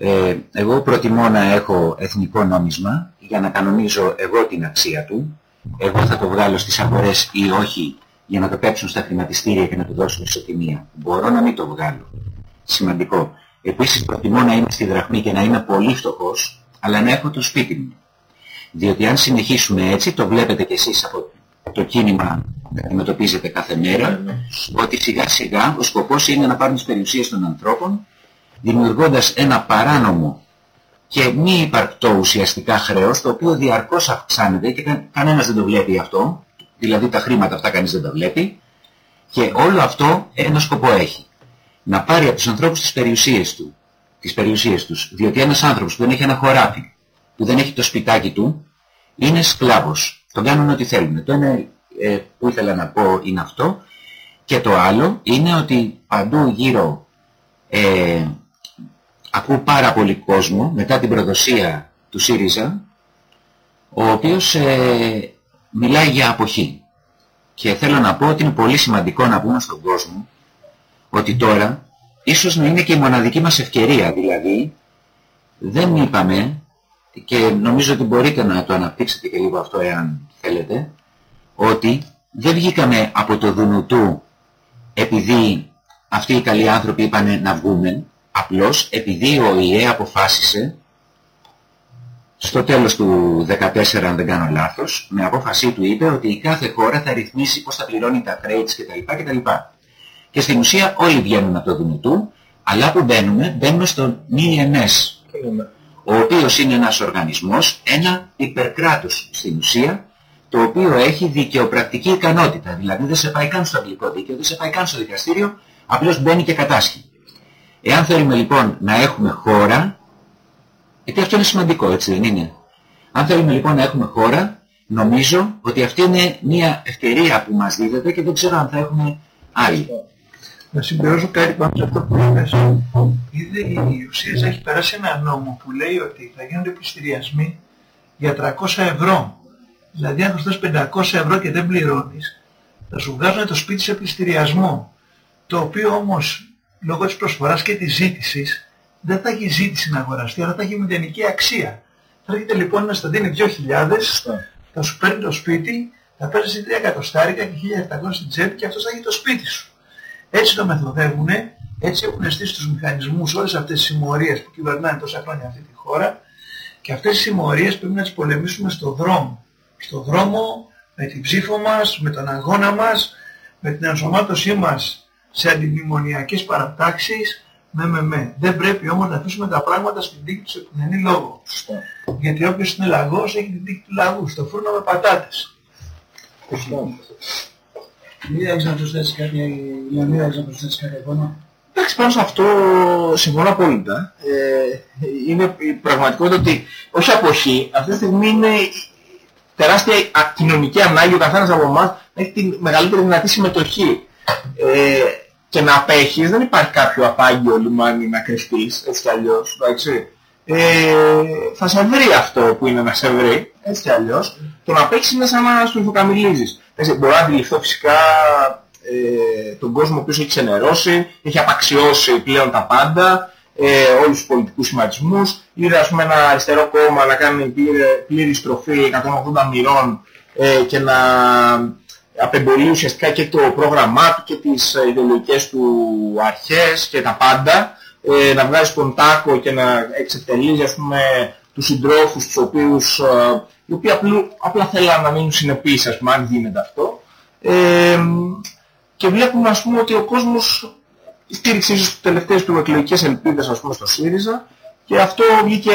Ε, εγώ προτιμώ να έχω εθνικό νόμισμα για να κανονίζω εγώ την αξία του. Εγώ θα το βγάλω στις αγορές ή όχι για να το παίξουν στα χρηματιστήρια και να το δώσουν ισοτιμία. Μπορώ να μην το βγάλω. Σημαντικό. Επίσης προτιμώ να είμαι στη δραχμή και να είμαι πολύ φτωχός, αλλά να έχω το σπίτι μου. Διότι αν συνεχίσουμε έτσι, το βλέπετε κι εσείς από το κίνημα που αντιμετωπίζετε κάθε μέρα, ότι σιγά σιγά ο σκοπός είναι να πάρουν τις περιουσίες των ανθρώπων, δημιουργώντας ένα παράνομο και μη υπαρκτό ουσιαστικά χρέος, το οποίο διαρκώς αυξάνεται και κανένας δεν το βλέπει αυτό, δηλαδή τα χρήματα αυτά κανείς δεν τα βλέπει, και όλο αυτό ένα σκοπό έχει. Να πάρει από τους ανθρώπους τις περιουσίες του, τις περιουσίες τους, διότι ένας άνθρωπος που δεν έχει ένα χωράφι, που δεν έχει το σπιτάκι του, είναι σκλάβος. Τον κάνουν ό,τι θέλουν. Το ένα ε, που ήθελα να πω είναι αυτό. Και το άλλο είναι ότι παντού γύρω ε, ακούω πάρα πολύ κόσμο μετά την προδοσία του ΣΥΡΙΖΑ ο οποίος ε, μιλάει για αποχή. Και θέλω να πω ότι είναι πολύ σημαντικό να πούμε στον κόσμο ότι τώρα ίσως να είναι και η μοναδική μας ευκαιρία. Δηλαδή δεν είπαμε και νομίζω ότι μπορείτε να το αναπτύξετε και λίγο αυτό εάν θέλετε, ότι δεν βγήκαμε από το Δουνουτού επειδή αυτοί οι καλοί άνθρωποι είπαν να βγούμε, απλώς επειδή ο ΙΕ αποφάσισε στο τέλος του 2014 αν δεν κάνω λάθος, με απόφασή του είπε ότι η κάθε χώρα θα ρυθμίσει πώς θα πληρώνει τα trades κτλ. κτλ. Και στην ουσία όλοι βγαίνουν από το Δουνουτού, αλλά που μπαίνουμε, μπαίνουμε στον ΝΙΕΝΕΣ ο οποίος είναι ένας οργανισμός, ένα υπερκράτος στην ουσία, το οποίο έχει δικαιοπρακτική ικανότητα. Δηλαδή δεν σε πάει καν στο αγγλικό δίκαιο, δεν σε πάει καν στο δικαστήριο, απλώς μπαίνει και κατάσχει. Εάν θέλουμε λοιπόν να έχουμε χώρα, γιατί αυτό είναι σημαντικό έτσι δεν είναι; Αν θέλουμε λοιπόν να έχουμε χώρα, νομίζω ότι αυτή είναι μια ευκαιρία που μας δίδεται και δεν ξέρω αν θα έχουμε άλλη να συμπληρώσω κάτι πάνω σε αυτό που είπες. Ήδη η ουσία έχει περάσει ένα νόμο που λέει ότι θα γίνονται πληστηριασμοί για 300 ευρώ. Δηλαδή αν χρωστάς 500 ευρώ και δεν πληρώνεις, θα σου βγάζουν το σπίτι σε πληστηριασμό. Το οποίο όμως λόγω της προσφοράς και της ζήτησης δεν θα έχει ζήτηση να αγοραστεί, αλλά θα έχει μηδενική αξία. Θα έρχεται λοιπόν να στα δίνει 2.000, θα σου παίρνει το σπίτι, θα παίρνεις 3 εκατοστάρικα και 1.700 στην τσέπη και αυτός θα έχει το σπίτι σου. Έτσι το μεθοδεύουν, έτσι έχουν στήσει τους μηχανισμούς όλες αυτές τις συμμορίες που κυβερνάνε τόσα χρόνια αυτή τη χώρα και αυτές τις συμμορίες πρέπει να τις πολεμήσουμε στο δρόμο. Στο δρόμο, με την ψήφο μας, με τον αγώνα μας, με την ενσωμάτωσή μας σε αντιμνημονιακές παρατάξεις, με με με. Δεν πρέπει όμως να αφήσουμε τα πράγματα στην τύχη του σε πνενή λόγο. Γιατί όποιος είναι λαγός έχει την τύχη του λαγού, στο φούρνο με πατάτες. Μην έχεις να προσθέσεις κάτι, Λεωνίδα, έχεις να προσθέσεις κάτι ακόμα. Εντάξει, πάνω σε αυτό συμφωνώ απόλυτα. Ε, είναι η πραγματικότητα ότι όχι αποχή, αυτή τη στιγμή είναι τεράστια κοινωνική ανάγκη ο καθένας από εμάς να έχει τη μεγαλύτερη δυνατή συμμετοχή. Ε, και να απέχεις, δεν υπάρχει κάποιο απάγειο λιμάνι να κρυφτείς, έτσι κι αλλιώς, εντάξει. Ε, θα σε βρει αυτό που είναι να σε βρει, έτσι κι αλλιώς, το να παίξεις είναι σαν να σου φωκαμιλίζεις. Μπορώ να αντιληφθώ φυσικά ε, τον κόσμο ο οποίος έχει ξενερώσει, έχει απαξιώσει πλέον τα πάντα, ε, όλους τους πολιτικούς σχηματισμούς. Είδα ας πούμε ένα αριστερό κόμμα να κάνει πλήρη, πλήρη στροφή 180 μοιρών ε, και να απεμπολεί ουσιαστικά και το πρόγραμμά του και τις ιδεολογικές του αρχές και τα πάντα. Ε, να βγάζει τον τάκο και να εξετελίζει ας πούμε τους συντρόφους τους οποίους ε, οι οποίοι απλά θέλουν να μείνουν συνεπείς, ας πούμε, αν γίνεται αυτό. Ε, και βλέπουμε, ας πούμε, ότι ο κόσμος στήριξε ίσως τις τελευταίες του εκλογικές ελπίδες, ας πούμε, στο ΣΥΡΙΖΑ και αυτό βγήκε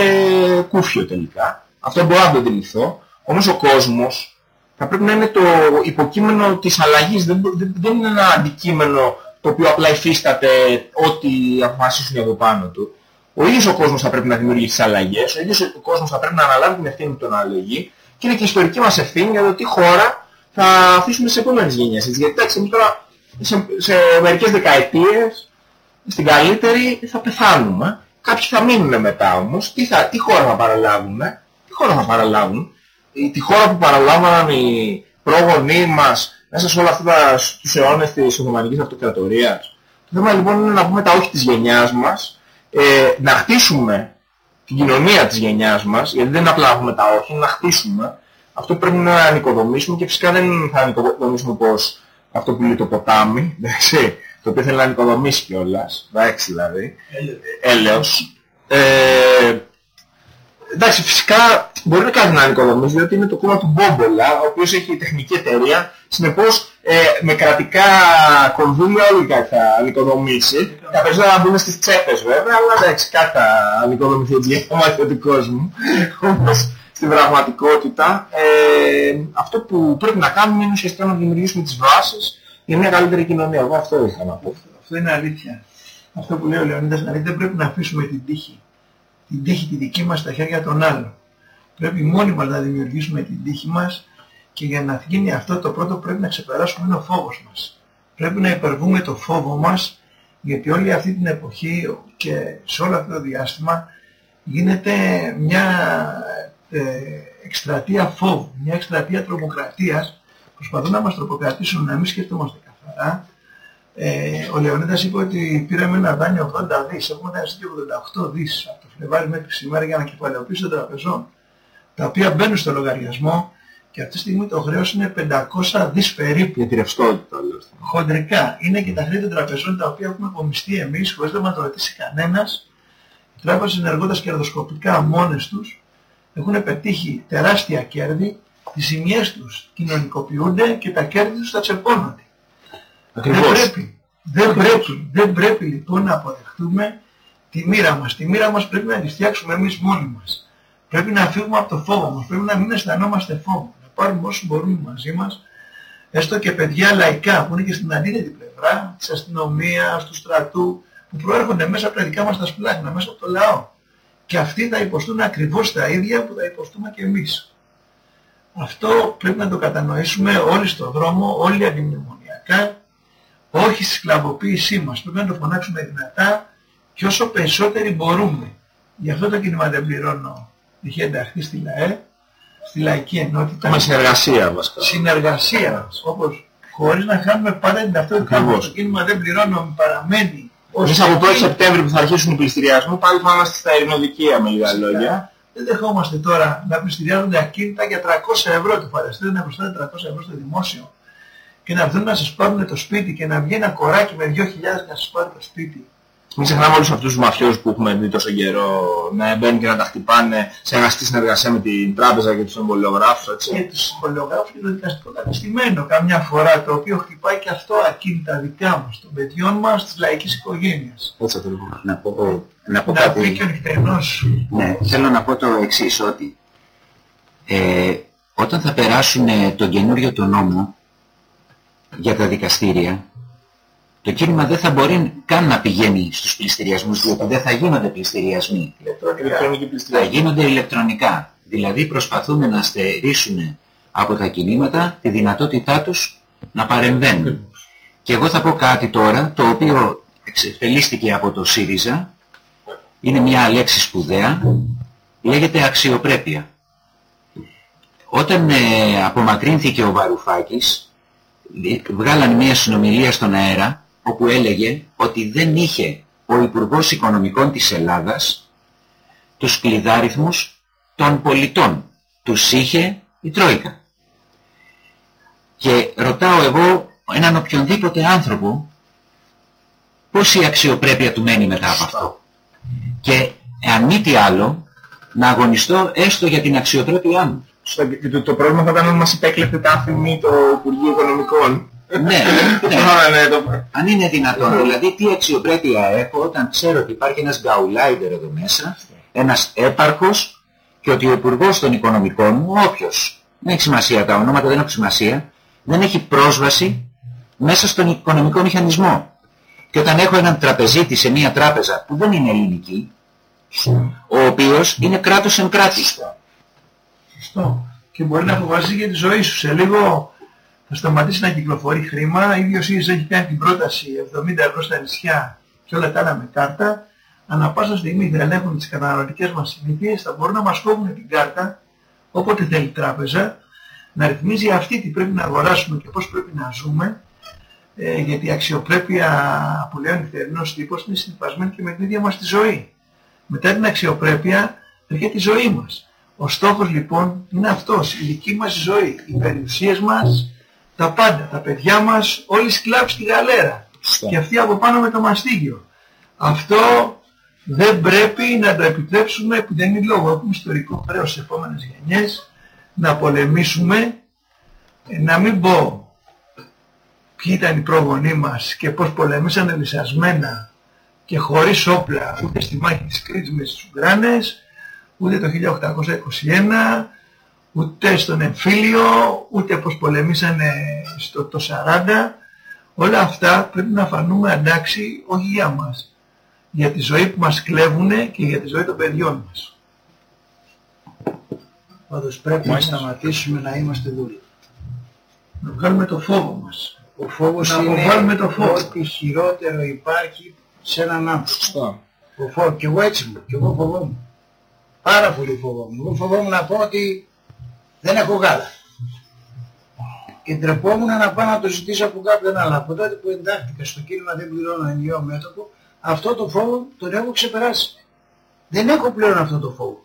κούφιο τελικά. Αυτό μπορώ να το αντιληφθώ. Όμως ο κόσμος θα πρέπει να είναι το υποκείμενο της αλλαγής. Δεν, δεν, δεν είναι ένα αντικείμενο το οποίο απλά υφίσταται ό,τι αποφασίσουν από πάνω του. Ο ίδιος ο κόσμος θα πρέπει να δημιουργήσει τις αλλαγές, ο ίδιος ο κόσμος θα πρέπει να αναλάβει την ευθύνη του να αλλαγή και είναι και η ιστορική μας ευθύνη για το τι χώρα θα αφήσουμε στις επόμενες γενιές. Γιατί εντάξει, εμείς τώρα σε, σε μερικές δεκαετίες, στην καλύτερη θα πεθάνουμε. Κάποιοι θα μείνουν μετά όμως. Τι, θα, τι χώρα θα παραλάβουν, τι χώρα θα παραλάβουν; Τη χώρα που παραλάβαναν οι πρόγονοί μας μέσα σε όλα αυτά τα, τους αιώνες της Οθωμανικής Αυτοκρατορίας. Το θέμα λοιπόν είναι να πούμε τα όχι της γενιάς μας, ε, να χτίσουμε την κοινωνία της γενιάς μας, γιατί δεν είναι απλά να πούμε τα όχι, είναι να χτίσουμε. Αυτό πρέπει να ανοικοδομήσουμε και φυσικά δεν θα ανοικοδομήσουμε πως αυτό που λέει το ποτάμι, εντάξει, το οποίο θέλει να ανοικοδομήσει κιόλας, εντάξει δηλαδή, έλεος. Ε, εντάξει, φυσικά μπορεί να κάνει να ανοικοδομήσει, διότι είναι το κόμμα του Μπόμπολα, ο οποίος έχει τεχνική εταιρεία, συνεπώς ε, με κρατικά κονδύλια όλοι κάτι θα ανοικοδομήσει. Τα περισσότερα να μπουν στις τσέπες βέβαια, αλλά εντάξει, κάτι θα ανοικοδομηθεί έτσι για το μάτι του κόσμου. Όμως στην πραγματικότητα ε, αυτό που πρέπει να κάνουμε είναι ουσιαστικά να δημιουργήσουμε τις βάσεις για μια καλύτερη κοινωνία. Εγώ αυτό ήθελα να πω. Αυτό είναι αλήθεια. Αυτό που λέει ο Λεωνίδας, δηλαδή δεν πρέπει να αφήσουμε την τύχη. Την τύχη τη δική μας στα χέρια των άλλων. Πρέπει μόνοι μας να δημιουργήσουμε την τύχη μας και για να γίνει αυτό το πρώτο πρέπει να ξεπεράσουμε είναι ο φόβος μας. Πρέπει να υπερβούμε το φόβο μας γιατί όλη αυτή την εποχή και σε όλο αυτό το διάστημα γίνεται μια ε, εκστρατεία φόβου, μια εκστρατεία τρομοκρατίας. Προσπαθούν να μας τροποκρατήσουν να μην σκεφτόμαστε καθαρά. Ε, ο Λεωνίδας είπε ότι πήραμε ένα δάνειο 80 δις, έχουμε δανειστεί 88 δις από το Φλεβάρι μέχρι σήμερα για να κεφαλαιοποιήσει των τραπεζών, τα οποία μπαίνουν στο λογαριασμό και αυτή τη στιγμή το χρέος είναι 500 δις περίπου. Για τη ρευστότητα. Χοντρικά. Είναι και τα χρέη των τραπεζών τα οποία έχουμε απομειστεί εμείς χωρίς να μας το ρωτήσει κανένας. Οι τράπεζες ενεργώντας κερδοσκοπικά μόνες τους έχουν πετύχει τεράστια κέρδη, οι ζημιές τους κοινωνικοποιούνται και τα κέρδη τους θα τσεπώνονται. Ακριβώς. Δεν πρέπει, δεν πρέπει, δεν πρέπει λοιπόν να αποδεχτούμε τη μοίρα μας. Τη μοίρα μας πρέπει να τη φτιάξουμε εμείς μόνοι μας. Πρέπει να φύγουμε από το φόβο μας, πρέπει να μην αισθανόμαστε φόβο. Να πάρουμε όσους μπορούμε μαζί μας, έστω και παιδιά λαϊκά που είναι και στην αντίθετη πλευρά, της αστυνομίας, του στρατού, που προέρχονται μέσα από τα δικά μας τα σπλάχνα, μέσα από το λαό. Και αυτοί θα υποστούν ακριβώς τα ίδια που θα υποστούμε και εμείς. Αυτό πρέπει να το κατανοήσουμε όλοι στον δρόμο, όλοι αντιμνημονιακά, όχι στη σκλαβοποίησή μας. Πρέπει να το φωνάξουμε δυνατά και όσο περισσότεροι μπορούμε. Γι' αυτό το κίνημα δεν πληρώνω. Είχε ενταχθεί στη ΛΑΕ, στη Λαϊκή Ενότητα. Με συνεργασία βασικά. Συνεργασία. Όπως χωρίς να χάνουμε πάντα την ταυτότητα μας. Το κίνημα δεν πληρώνω, παραμένει. Εμείς από 1 Σεπτέμβρη που θα αρχίσουν οι πληστηριασμοί πάλι θα είμαστε στα ειρηνοδικεία με λίγα λόγια. Δεν δεχόμαστε τώρα να πληστηριάζονται ακίνητα για 300 ευρώ του φανταστείτε να προσθέτουν 300 ευρώ στο δημόσιο και να έρθουν να σας πάρουν το σπίτι και να βγει ένα κοράκι με 2.000 να σας πάρει το σπίτι. Μην ξεχνάμε όλους αυτούς τους μαφιούς που έχουμε δει τόσο καιρό να μπαίνουν και να τα χτυπάνε σε αγαστή συνεργασία με την τράπεζα και τους εμβολιογράφους, έτσι. Και τους εμβολιογράφους και το δικαστικό καταστημένο καμιά φορά, το οποίο χτυπάει και αυτό ακίνητα δικά μας, των παιδιών μας, της λαϊκής οικογένειας. Έτσι ακριβώς. Να πω, να πω Να κάτι. πει και ο νυχτερινός. Ναι, θέλω να πω το εξής, ότι ε, όταν θα περάσουν τον καινούριο το νόμο για τα δικαστήρια, το κίνημα δεν θα μπορεί καν να πηγαίνει στους πληστηριασμούς, διότι δεν θα γίνονται πληστηριασμοί. Ηλεκτρονική Θα πληστηριασμή. γίνονται ηλεκτρονικά. Δηλαδή προσπαθούμε να στερήσουν από τα κινήματα τη δυνατότητά τους να παρεμβαίνουν. Και εγώ θα πω κάτι τώρα, το οποίο εξεφελίστηκε από το ΣΥΡΙΖΑ, είναι μια λέξη σπουδαία, λέγεται αξιοπρέπεια. Όταν ε, απομακρύνθηκε ο Βαρουφάκης, ε, βγάλαν μια συνομιλία στον αέρα, όπου έλεγε ότι δεν είχε ο Υπουργός Οικονομικών της Ελλάδας τους κλειδάριθμους των πολιτών. Τους είχε η Τρόικα. Και ρωτάω εγώ έναν οποιονδήποτε άνθρωπο πώς η αξιοπρέπεια του μένει μετά από αυτό. Και αν μη τι άλλο, να αγωνιστώ έστω για την αξιοπρέπειά μου. Σωστά, και το, το πρόβλημα θα ήταν αν μας υπέκλεπτε τα άφημη το Υπουργείο Οικονομικών. ναι, ναι. Α, ναι, το- Αν είναι δυνατόν, δηλαδή τι αξιοπρέπεια έχω όταν ξέρω ότι υπάρχει ένας γκαουλάιντερ εδώ μέσα ένας έπαρχος και ότι ο Υπουργός των Οικονομικών, όποιος, δεν έχει σημασία, τα ονόματα δεν έχουν σημασία, δεν έχει πρόσβαση μέσα στον οικονομικό μηχανισμό. Και όταν έχω έναν τραπεζίτη σε μια τράπεζα που δεν είναι ελληνική, ο οποίος είναι κράτος εν κράτη. Σωστό. Και μπορεί να αποφασίσει για τη ζωή σου. Σε λίγο θα σταματήσει να κυκλοφορεί χρήμα. Ίδιος ίδιος έχει κάνει την πρόταση 70 ευρώ στα νησιά και όλα τα άλλα με κάρτα. Ανά πάσα στιγμή θα ελέγχουν τις καταναλωτικές μας συνήθειες, θα μπορούν να μας κόβουν την κάρτα όποτε θέλει η τράπεζα, να ρυθμίζει αυτή τι πρέπει να αγοράσουμε και πώς πρέπει να ζούμε, ε, γιατί η αξιοπρέπεια που λέει ο νυχτερινός τύπος είναι συνειφασμένη και με την ίδια μας τη ζωή. Μετά την αξιοπρέπεια έρχεται η ζωή μας. Ο στόχος λοιπόν είναι αυτός, η δική μας ζωή, οι περιουσίες μας, τα πάντα, τα παιδιά μας, όλοι σκλάβοι στη γαλέρα. Και αυτοί από πάνω με το μαστίγιο. Αυτό δεν πρέπει να το επιτρέψουμε που δεν είναι λόγο. Έχουμε ιστορικό χρέος στις επόμενες γενιές να πολεμήσουμε, ε, να μην πω ποιοι ήταν οι πρόγονοί μας και πώς πολεμήσανε λυσασμένα και χωρίς όπλα ούτε στη μάχη της Κρήτης με τις Ουγκράνες, ούτε το 1821, ούτε στον εμφύλιο, ούτε πως πολεμήσανε στο το 40. Όλα αυτά πρέπει να φανούμε αντάξει όχι για μας, για τη ζωή που μας κλέβουνε και για τη ζωή των παιδιών μας. Πάντως πρέπει να σταματήσουμε να είμαστε δούλοι. Να βγάλουμε το φόβο μας. Ο φόβος να είναι το φόβο. ό,τι χειρότερο υπάρχει σε έναν άνθρωπο. Ο φόβος. Και εγώ έτσι μου. Και εγώ φοβόμουν. Πάρα πολύ φοβόμουν. Εγώ φοβόμουν να πω ότι δεν έχω γάλα. Και τρεπόμουν να πάω να το ζητήσω από κάποιον άλλο. Από τότε που εντάχθηκα στο κίνημα δεν πληρώνω ενιαίο μέτωπο, αυτό το φόβο τον έχω ξεπεράσει. Δεν έχω πλέον αυτό το φόβο.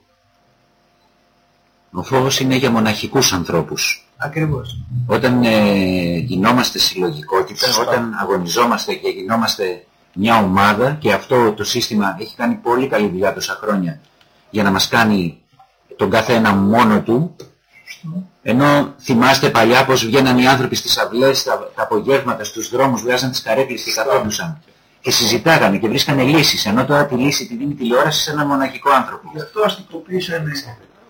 Ο φόβος είναι για μοναχικούς ανθρώπους. Ακριβώς. Όταν ε, γινόμαστε συλλογικότητα, όταν αγωνιζόμαστε και γινόμαστε μια ομάδα και αυτό το σύστημα έχει κάνει πολύ καλή δουλειά τόσα χρόνια για να μας κάνει τον καθένα μόνο του ενώ θυμάστε παλιά πως βγαίναν οι άνθρωποι στις αυλές, τα, τα απογεύματα, στους δρόμους, βγάζαν τις καρέκλες και καθόντουσαν και συζητάγανε και βρίσκανε λύσεις ενώ τώρα τη λύση τη δίνει τηλεόραση σε έναν μοναχικό άνθρωπο. Γι' αυτό αστικοποίησαν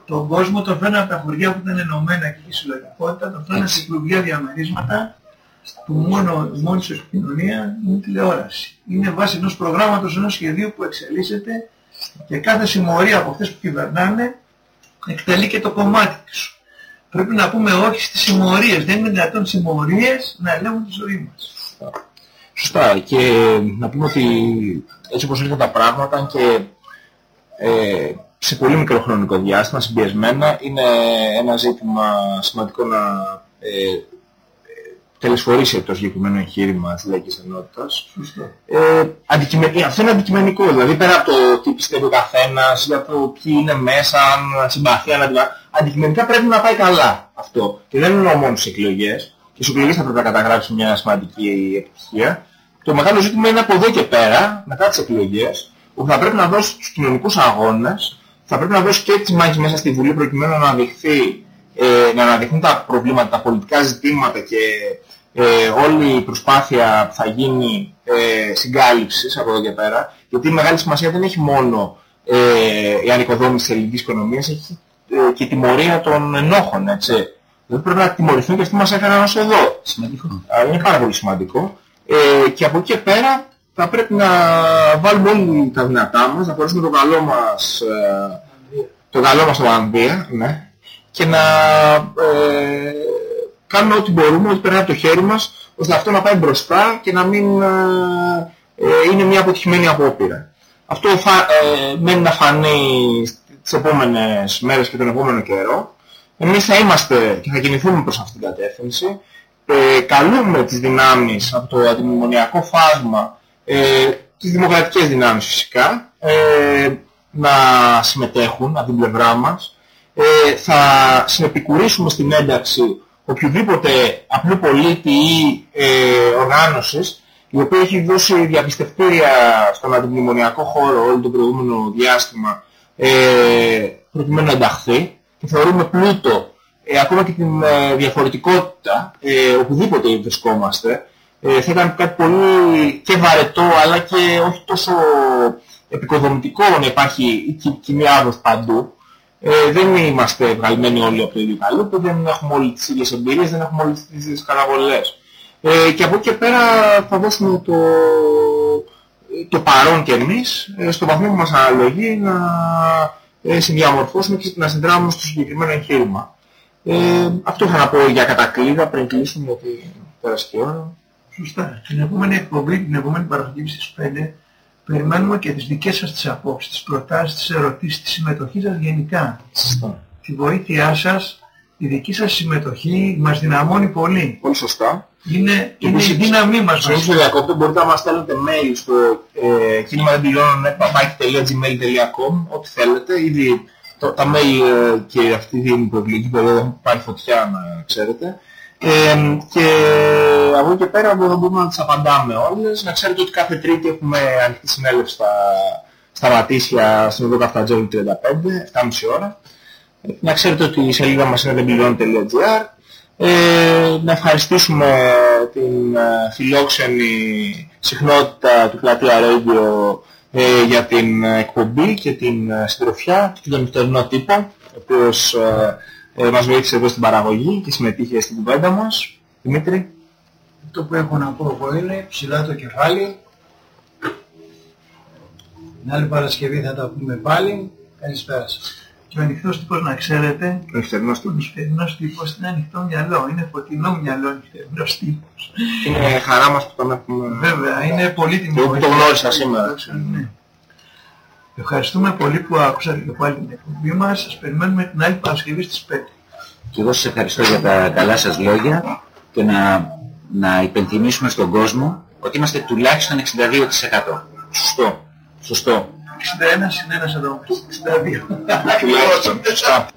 τον κόσμο, το φέρναν από τα χωριά που ήταν ενωμένα και η συλλογικότητα, το φέρναν σε κλουβιά διαμερίσματα που μόνο, η μόνη σου επικοινωνία είναι τηλεόραση. Είναι βάση ενός προγράμματος, ενός σχεδίου που εξελίσσεται και κάθε συμμορία από αυτές που κυβερνάνε εκτελεί και το κομμάτι του. Πρέπει να πούμε όχι στις συμμορίες. Δεν είναι δυνατόν συμμορίες να ελέγχουν τη ζωή μας. Σωστά. Και να πούμε ότι έτσι όπως ήρθαν τα πράγματα και ε, σε πολύ μικρό χρονικό διάστημα, συμπιεσμένα, είναι ένα ζήτημα σημαντικό να ε, τελεσφορήσει το συγκεκριμένο εγχείρημα της λαϊκής ενότητας. Ε, αντικειμε... Ε, αυτό είναι αντικειμενικό, δηλαδή πέρα από το τι πιστεύει ο καθένας, για το ποιοι είναι μέσα, αν συμπαθεί, αν αντικειμενικά πρέπει να πάει καλά αυτό. Και δεν είναι μόνο στις εκλογές, και στις εκλογές θα πρέπει να καταγράψει μια σημαντική επιτυχία. Το μεγάλο ζήτημα είναι από εδώ και πέρα, μετά τις εκλογές, που θα πρέπει να δώσει στους κοινωνικούς αγώνες, θα πρέπει να δώσει και τις μάχες μέσα στη Βουλή προκειμένου να αναδειχθεί ε, να αναδειχθούν τα προβλήματα, τα πολιτικά ζητήματα και ε, όλη η προσπάθεια που θα γίνει ε, συγκάλυψης από εδώ και πέρα, γιατί η μεγάλη σημασία δεν έχει μόνο ε, η ανοικοδόμηση της ελληνικής οικονομίας, έχει ε, και η τιμωρία των ενόχων, έτσι. Δηλαδή πρέπει να τιμωρηθούν και αυτοί μας έφεραν ως εδώ. Σημαντικό. Είναι πάρα πολύ σημαντικό. Ε, και από εκεί και πέρα θα πρέπει να βάλουμε όλοι τα δυνατά μας, να χωρίσουμε το καλό μας, ε, το καλό μας στο Ανδία, ναι, και να ε, κάνουμε ό,τι μπορούμε, ό,τι περνάει από το χέρι μας, ώστε αυτό να πάει μπροστά και να μην ε, ε, είναι μια αποτυχημένη απόπειρα. Αυτό θα, ε, μένει να φανεί τις επόμενες μέρες και τον επόμενο καιρό. Εμείς θα είμαστε και θα κινηθούμε προς αυτήν την κατεύθυνση. Ε, καλούμε τις δυνάμεις από το αντιμνημονιακό φάσμα, ε, τις δημοκρατικές δυνάμεις φυσικά, ε, να συμμετέχουν από την πλευρά μας. Ε, θα συνεπικουρήσουμε στην ένταξη οποιοδήποτε απλού πολίτη ή ε, οργάνωσης η οποία έχει δώσει διαπιστευτήρια στον αντιμνημονιακό χώρο όλο το προηγούμενο διάστημα ε, προκειμένου να ενταχθεί και θεωρούμε πλούτο ε, ακόμα και την ε, διαφορετικότητα ε, οπουδήποτε βρισκόμαστε ε, θα ήταν κάτι πολύ και βαρετό αλλά και όχι τόσο επικοδομητικό να υπάρχει κοινή άδοση παντού. Ε, δεν είμαστε βγαλμένοι όλοι από το ίδιο καλό, δεν έχουμε όλες τις ίδιες εμπειρίες, δεν έχουμε όλες τις ίδιες καταβολές. Ε, και από εκεί και πέρα θα δώσουμε το, το παρόν και εμείς, ε, στο βαθμό που μας αναλογεί, να ε, συνδιαμορφώσουμε και να συνδράμουμε στο συγκεκριμένο εγχείρημα. Ε, αυτό θα να πω για κατακλείδα πριν κλείσουμε γιατί πέρασε και ώρα. Σωστά. Την επόμενη εκπομπή, την επόμενη παραγωγή στις 5, περιμένουμε και τις δικές σας τις απόψεις, τις προτάσεις, τις ερωτήσεις, τη συμμετοχή σας γενικά. Σωστά. Τη βοήθειά σας, η δική σας συμμετοχή μας δυναμώνει πολύ. Πολύ σωστά. Είναι, είναι η δύναμή μας. Σε όσο διακόπτω μπορείτε να μας στέλνετε mail στο ε, κίνημα ό,τι θέλετε. Ήδη το, τα mail ε, και αυτή την προεκλογική περίοδο έχουν πάρει φωτιά να ξέρετε. Ε, και από εκεί και πέρα μπορούμε να τις απαντάμε όλες. Να ξέρετε ότι κάθε τρίτη έχουμε ανοιχτή συνέλευση στα, στα Ματήσια στην Οδό Καφτατζόλη 35, 7.30 ώρα. Να ξέρετε ότι η σελίδα μας είναι δεμπιλιών.gr ε, να ευχαριστήσουμε την ε, φιλόξενη συχνότητα του Πλατεία Radio ε, για την εκπομπή και την ε, συντροφιά και τον νυχτερινό τύπο ο οποίος ε, ε, μας βοήθησε εδώ στην παραγωγή και συμμετείχε στην κουβέντα μας. Δημήτρη. Το που έχω να πω εγώ είναι ψηλά το κεφάλι. Την άλλη Παρασκευή θα τα πούμε πάλι. Καλησπέρα σας. Και ο ανοιχτός τύπος να ξέρετε, ο νυχτερινός τύπος. Ο νυχτερινός τύπος είναι ανοιχτό μυαλό, είναι φωτεινό μυαλό ο νυχτερινός τύπος. Είναι χαρά μας που τον έχουμε. Βέβαια, είναι πολύτιμο. Και που το γνώρισα σήμερα. Ναι. Ευχαριστούμε πολύ που άκουσατε και πάλι την εκπομπή μας. Σας περιμένουμε την άλλη Παρασκευή στις 5. Και εγώ σας ευχαριστώ για τα καλά σας λόγια και να, να υπενθυμίσουμε στον κόσμο ότι είμαστε τουλάχιστον 62%. Σωστό. Σωστό. 61 συν 1 εδώ. 62. Τουλάχιστον. Σωστά.